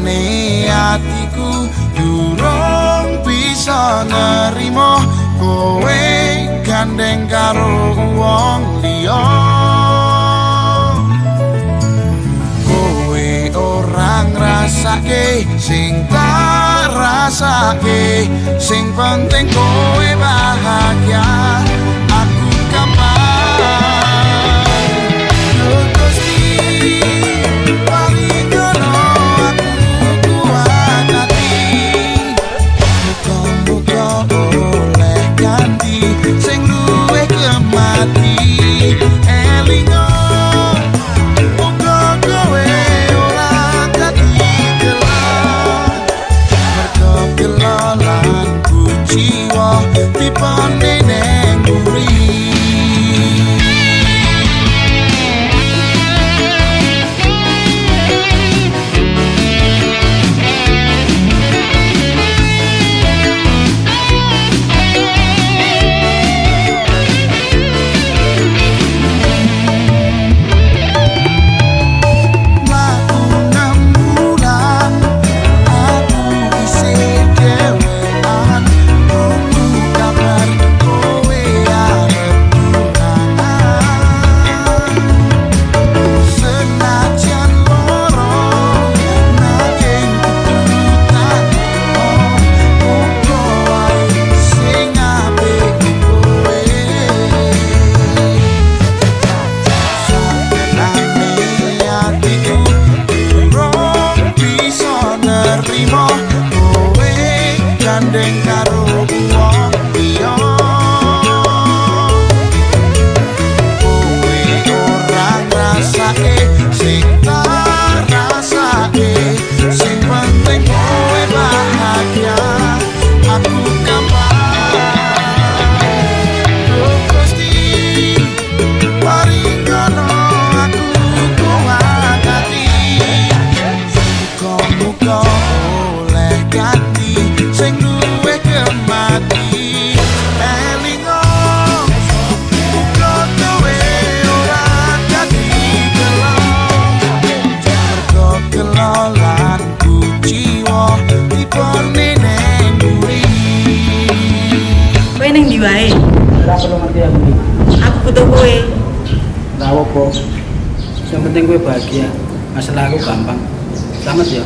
ne atiku durung bisa nerimo kowe gandeng karo wong liya. Kowe orang rasake sing tak rasake sing penting kowe bahagia. bring that road walk beyond. ngerti aku nih. Aku butuh kue tahu kok yang penting kue bahagia. Masalah aku gampang. Selamat ya.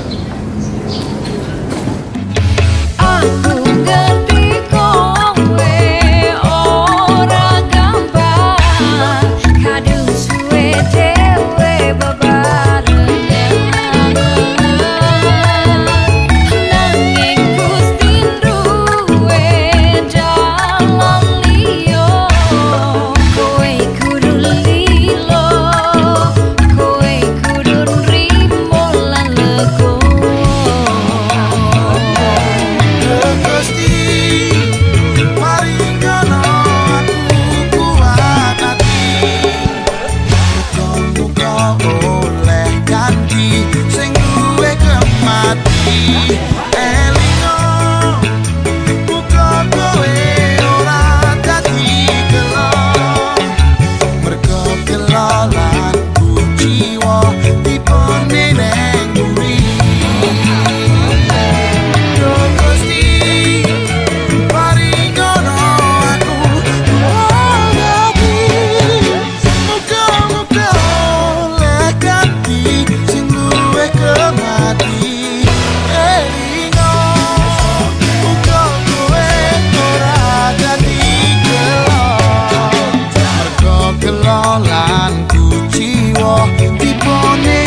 kelolan ku jiwa. Tipone